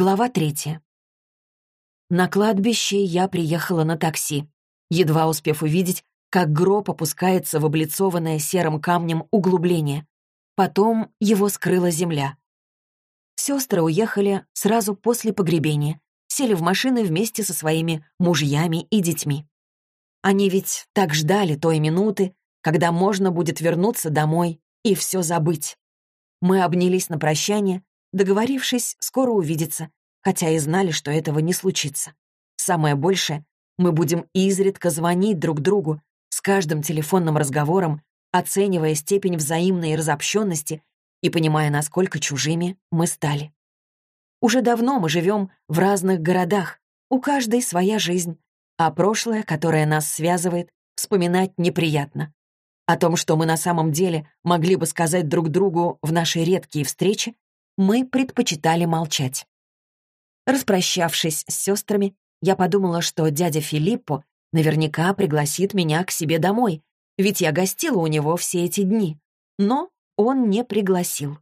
Глава третья. На кладбище я приехала на такси, едва успев увидеть, как гроб опускается в облицованное серым камнем углубление. Потом его скрыла земля. Сестры уехали сразу после погребения, сели в машины вместе со своими мужьями и детьми. Они ведь так ждали той минуты, когда можно будет вернуться домой и все забыть. Мы обнялись на прощание, договорившись скоро увидеться, хотя и знали, что этого не случится. Самое большее, мы будем изредка звонить друг другу, с каждым телефонным разговором, оценивая степень взаимной разобщенности и понимая, насколько чужими мы стали. Уже давно мы живем в разных городах, у каждой своя жизнь, а прошлое, которое нас связывает, вспоминать неприятно. О том, что мы на самом деле могли бы сказать друг другу в нашей редкие встречи, мы предпочитали молчать. Распрощавшись с сестрами, я подумала, что дядя Филиппо наверняка пригласит меня к себе домой, ведь я гостила у него все эти дни. Но он не пригласил.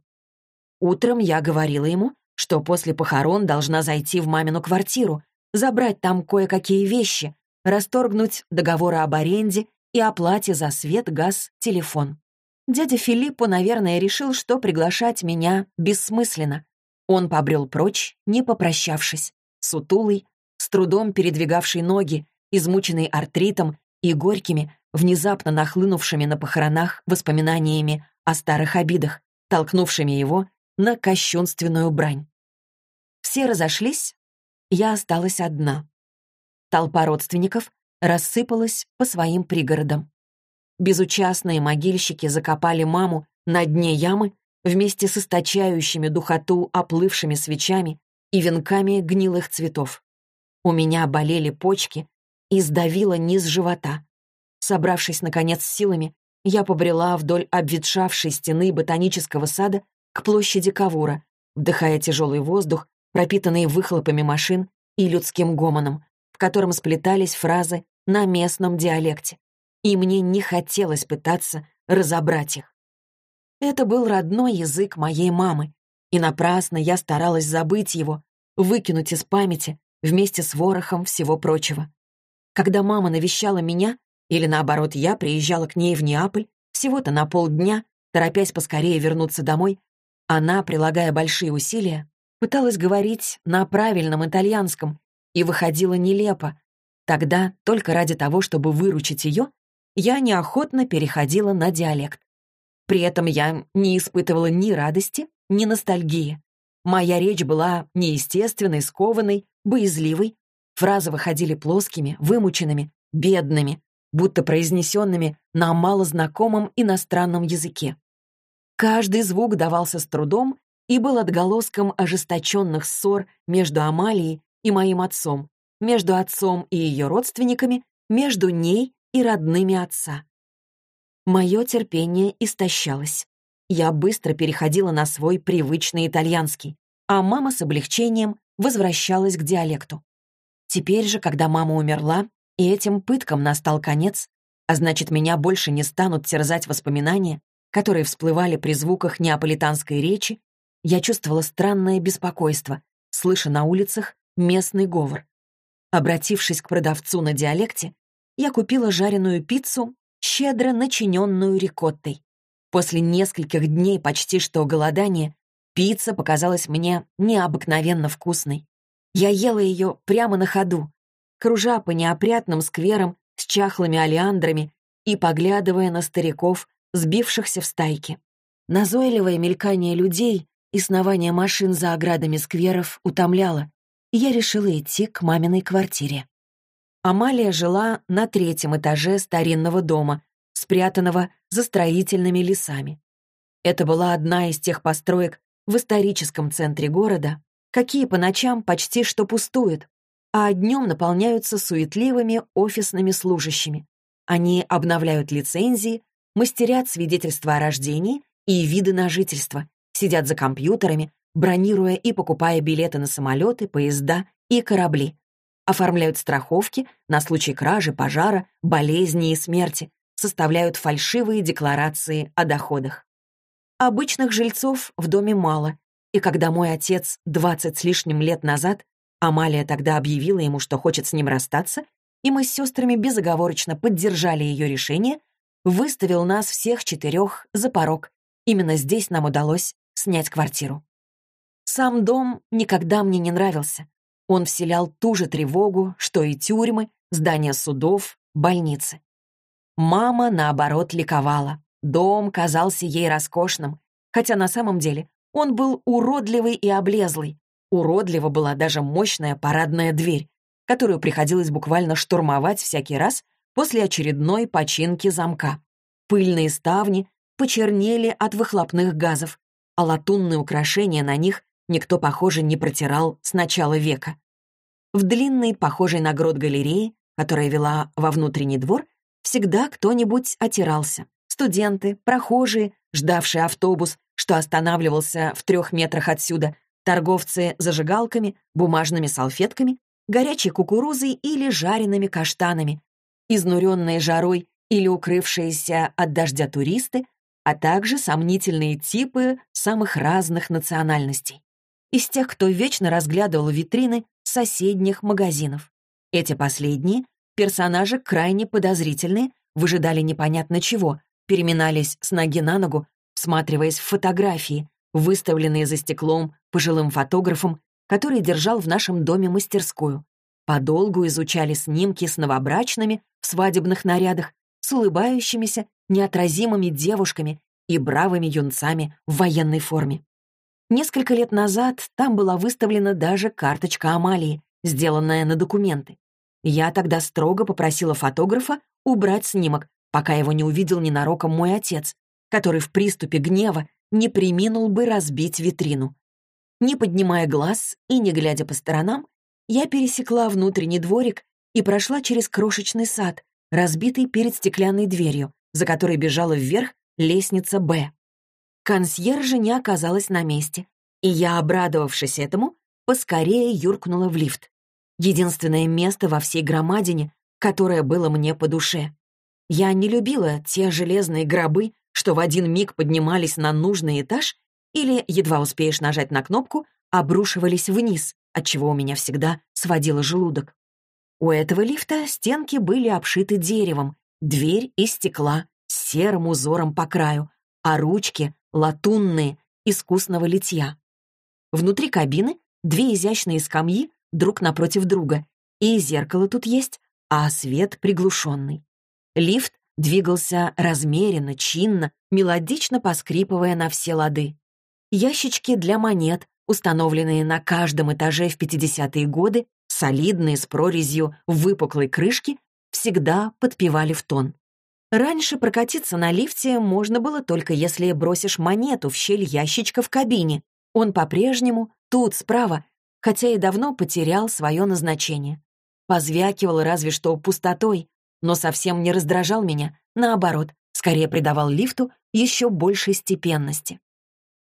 Утром я говорила ему, что после похорон должна зайти в мамину квартиру, забрать там кое-какие вещи, расторгнуть договоры об аренде и оплате за свет, газ, телефон. Дядя Филиппо, наверное, решил, что приглашать меня бессмысленно. Он побрел прочь, не попрощавшись, сутулый, с трудом передвигавший ноги, измученный артритом и горькими, внезапно нахлынувшими на похоронах воспоминаниями о старых обидах, толкнувшими его на кощунственную брань. Все разошлись, я осталась одна. Толпа родственников рассыпалась по своим пригородам. Безучастные могильщики закопали маму на дне ямы вместе с источающими духоту оплывшими свечами и венками гнилых цветов. У меня болели почки и сдавило низ живота. Собравшись, наконец, с силами, я побрела вдоль обветшавшей стены ботанического сада к площади Кавура, вдыхая тяжелый воздух, пропитанный выхлопами машин и людским гомоном, в котором сплетались фразы на местном диалекте и мне не хотелось пытаться разобрать их. Это был родной язык моей мамы, и напрасно я старалась забыть его, выкинуть из памяти вместе с ворохом всего прочего. Когда мама навещала меня, или наоборот, я приезжала к ней в Неаполь, всего-то на полдня, торопясь поскорее вернуться домой, она, прилагая большие усилия, пыталась говорить на правильном итальянском и выходила нелепо. Тогда, только ради того, чтобы выручить ее, я неохотно переходила на диалект. При этом я не испытывала ни радости, ни ностальгии. Моя речь была неестественной, скованной, боязливой. Фразы выходили плоскими, вымученными, бедными, будто произнесенными на малознакомом иностранном языке. Каждый звук давался с трудом и был отголоском ожесточенных ссор между Амалией и моим отцом, между отцом и ее родственниками, между ней и родными отца. Мое терпение истощалось. Я быстро переходила на свой привычный итальянский, а мама с облегчением возвращалась к диалекту. Теперь же, когда мама умерла, и этим пыткам настал конец, а значит, меня больше не станут терзать воспоминания, которые всплывали при звуках неаполитанской речи, я чувствовала странное беспокойство, слыша на улицах местный говор. Обратившись к продавцу на диалекте, я купила жареную пиццу, щедро начиненную рикоттой. После нескольких дней почти что голодания пицца показалась мне необыкновенно вкусной. Я ела ее прямо на ходу, кружа по неопрятным скверам с чахлыми олеандрами и поглядывая на стариков, сбившихся в стайки. Назойливое мелькание людей и снование машин за оградами скверов утомляло, и я решила идти к маминой квартире. Амалия жила на третьем этаже старинного дома, спрятанного за строительными лесами. Это была одна из тех построек в историческом центре города, какие по ночам почти что пустуют, а днем наполняются суетливыми офисными служащими. Они обновляют лицензии, мастерят свидетельства о рождении и виды на жительство, сидят за компьютерами, бронируя и покупая билеты на самолеты, поезда и корабли оформляют страховки на случай кражи, пожара, болезни и смерти, составляют фальшивые декларации о доходах. Обычных жильцов в доме мало, И когда мой отец двадцать с лишним лет назад, Амалия тогда объявила ему, что хочет с ним расстаться, и мы с сестрами безоговорочно поддержали ее решение, выставил нас всех четырех за порог. Именно здесь нам удалось снять квартиру. Сам дом никогда мне не нравился. Он вселял ту же тревогу, что и тюрьмы, здания судов, больницы. Мама, наоборот, ликовала. Дом казался ей роскошным, хотя на самом деле он был уродливый и облезлый. Уродлива была даже мощная парадная дверь, которую приходилось буквально штурмовать всякий раз после очередной починки замка. Пыльные ставни почернели от выхлопных газов, а латунные украшения на них никто, похоже, не протирал с начала века. В длинной, похожей на грот галерее, которая вела во внутренний двор, всегда кто-нибудь отирался. Студенты, прохожие, ждавшие автобус, что останавливался в трех метрах отсюда, торговцы зажигалками, бумажными салфетками, горячей кукурузой или жареными каштанами, изнуренные жарой или укрывшиеся от дождя туристы, а также сомнительные типы самых разных национальностей. Из тех, кто вечно разглядывал витрины соседних магазинов. Эти последние, персонажи крайне подозрительные, выжидали непонятно чего, переминались с ноги на ногу, всматриваясь в фотографии, выставленные за стеклом пожилым фотографом, который держал в нашем доме мастерскую. Подолгу изучали снимки с новобрачными в свадебных нарядах, с улыбающимися, неотразимыми девушками и бравыми юнцами в военной форме. Несколько лет назад там была выставлена даже карточка Амалии, сделанная на документы. Я тогда строго попросила фотографа убрать снимок, пока его не увидел ненароком мой отец, который в приступе гнева не приминул бы разбить витрину. Не поднимая глаз и не глядя по сторонам, я пересекла внутренний дворик и прошла через крошечный сад, разбитый перед стеклянной дверью, за которой бежала вверх лестница «Б». Консьержа не оказалась на месте, и я, обрадовавшись этому, поскорее юркнула в лифт. Единственное место во всей громадине, которое было мне по душе. Я не любила те железные гробы, что в один миг поднимались на нужный этаж или, едва успеешь нажать на кнопку, обрушивались вниз, отчего у меня всегда сводило желудок. У этого лифта стенки были обшиты деревом, дверь из стекла с серым узором по краю, а ручки латунные, искусного литья. Внутри кабины две изящные скамьи друг напротив друга, и зеркало тут есть, а свет приглушенный. Лифт двигался размеренно, чинно, мелодично поскрипывая на все лады. Ящички для монет, установленные на каждом этаже в 50-е годы, солидные, с прорезью выпуклой крышке, всегда подпевали в тон. Раньше прокатиться на лифте можно было только если бросишь монету в щель ящичка в кабине. Он по-прежнему тут, справа, хотя и давно потерял свое назначение. Позвякивал разве что пустотой, но совсем не раздражал меня, наоборот, скорее придавал лифту еще большей степенности.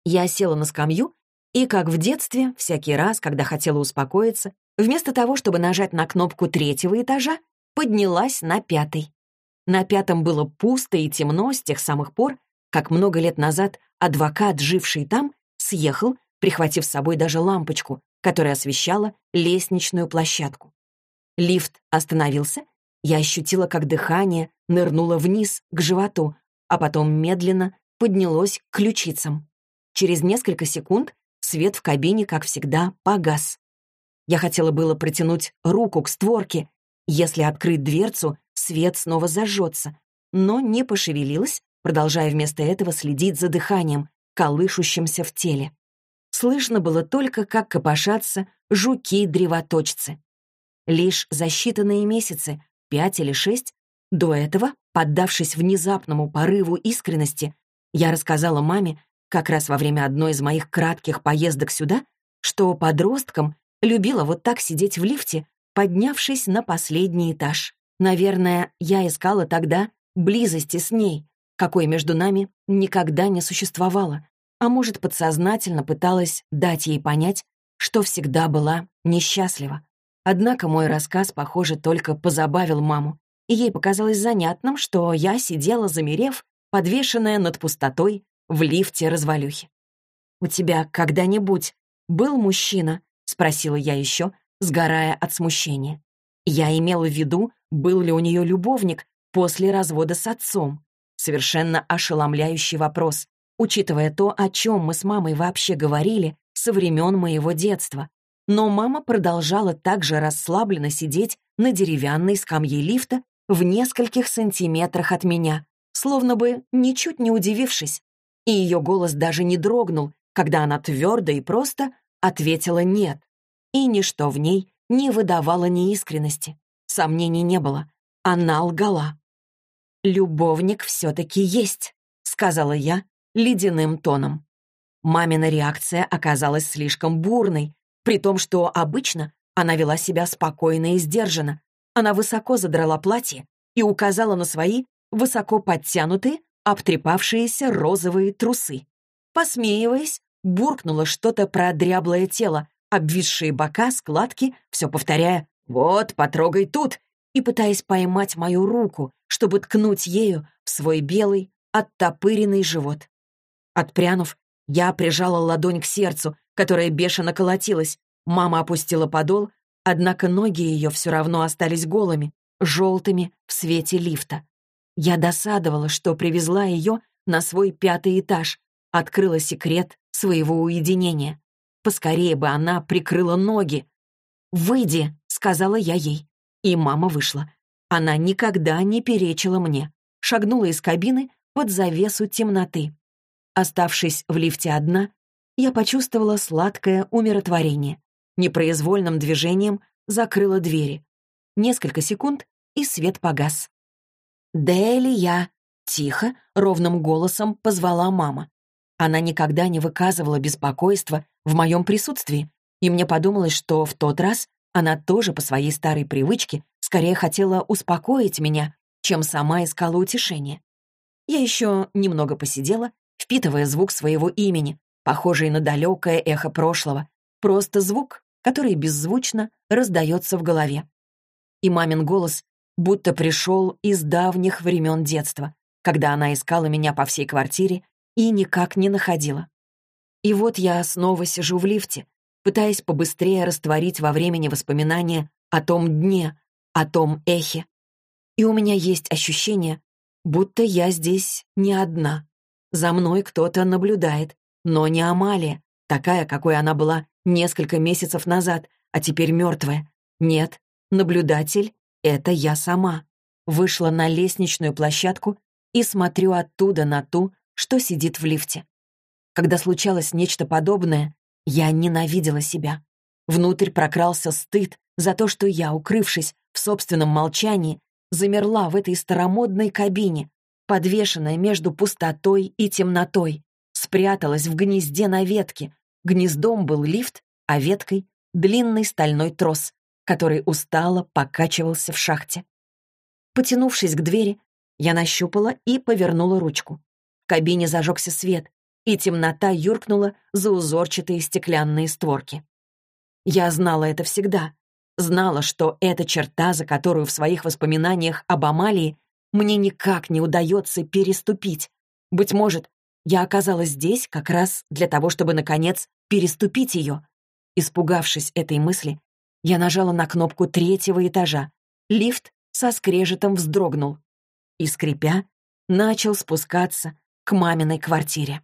Я села на скамью и, как в детстве, всякий раз, когда хотела успокоиться, вместо того, чтобы нажать на кнопку третьего этажа, поднялась на пятый. На пятом было пусто и темно с тех самых пор, как много лет назад адвокат, живший там, съехал, прихватив с собой даже лампочку, которая освещала лестничную площадку. Лифт остановился, я ощутила, как дыхание нырнуло вниз, к животу, а потом медленно поднялось к ключицам. Через несколько секунд свет в кабине, как всегда, погас. Я хотела было протянуть руку к створке. Если открыть дверцу, свет снова зажжется, но не пошевелилась, продолжая вместо этого следить за дыханием, колышущимся в теле. Слышно было только, как копошатся жуки-древоточцы. Лишь за считанные месяцы, пять или шесть, до этого, поддавшись внезапному порыву искренности, я рассказала маме, как раз во время одной из моих кратких поездок сюда, что подростком любила вот так сидеть в лифте, поднявшись на последний этаж. Наверное, я искала тогда близости с ней, какой между нами никогда не существовало, а может, подсознательно пыталась дать ей понять, что всегда была несчастлива. Однако мой рассказ, похоже, только позабавил маму, и ей показалось занятным, что я сидела, замерев, подвешенная над пустотой в лифте развалюхи. «У тебя когда-нибудь был мужчина?» — спросила я еще, сгорая от смущения. Я имела в виду, был ли у нее любовник после развода с отцом. Совершенно ошеломляющий вопрос, учитывая то, о чем мы с мамой вообще говорили со времен моего детства. Но мама продолжала также расслабленно сидеть на деревянной скамье лифта в нескольких сантиметрах от меня, словно бы ничуть не удивившись. И ее голос даже не дрогнул, когда она твердо и просто ответила «нет». И ничто в ней не выдавало неискренности. Сомнений не было. Она лгала. «Любовник все-таки есть», — сказала я ледяным тоном. Мамина реакция оказалась слишком бурной, при том, что обычно она вела себя спокойно и сдержанно. Она высоко задрала платье и указала на свои высоко подтянутые, обтрепавшиеся розовые трусы. Посмеиваясь, буркнула что-то про дряблое тело, обвисшие бока, складки, все повторяя «Вот, потрогай тут!» и пытаясь поймать мою руку, чтобы ткнуть ею в свой белый, оттопыренный живот. Отпрянув, я прижала ладонь к сердцу, которое бешено колотилось. Мама опустила подол, однако ноги ее все равно остались голыми, желтыми в свете лифта. Я досадовала, что привезла ее на свой пятый этаж, открыла секрет своего уединения. Поскорее бы она прикрыла ноги. «Выйди», — сказала я ей. И мама вышла. Она никогда не перечила мне. Шагнула из кабины под завесу темноты. Оставшись в лифте одна, я почувствовала сладкое умиротворение. Непроизвольным движением закрыла двери. Несколько секунд, и свет погас. «Дели я!» — тихо, ровным голосом позвала мама. Она никогда не выказывала беспокойства в моем присутствии, и мне подумалось, что в тот раз она тоже по своей старой привычке скорее хотела успокоить меня, чем сама искала утешения. Я еще немного посидела, впитывая звук своего имени, похожий на далекое эхо прошлого, просто звук, который беззвучно раздается в голове. И мамин голос будто пришел из давних времен детства, когда она искала меня по всей квартире и никак не находила. И вот я снова сижу в лифте, пытаясь побыстрее растворить во времени воспоминания о том дне, о том эхе. И у меня есть ощущение, будто я здесь не одна. За мной кто-то наблюдает, но не Амалия, такая, какой она была несколько месяцев назад, а теперь мертвая. Нет, наблюдатель — это я сама. Вышла на лестничную площадку и смотрю оттуда на ту, что сидит в лифте. Когда случалось нечто подобное, я ненавидела себя. Внутрь прокрался стыд за то, что я, укрывшись в собственном молчании, замерла в этой старомодной кабине, подвешенная между пустотой и темнотой, спряталась в гнезде на ветке. Гнездом был лифт, а веткой — длинный стальной трос, который устало покачивался в шахте. Потянувшись к двери, я нащупала и повернула ручку. В кабине зажегся свет, и темнота юркнула за узорчатые стеклянные створки. Я знала это всегда. Знала, что эта черта, за которую в своих воспоминаниях об Амалии мне никак не удается переступить. Быть может, я оказалась здесь как раз для того, чтобы, наконец, переступить ее. Испугавшись этой мысли, я нажала на кнопку третьего этажа. Лифт со скрежетом вздрогнул и, скрипя, начал спускаться к маминой квартире.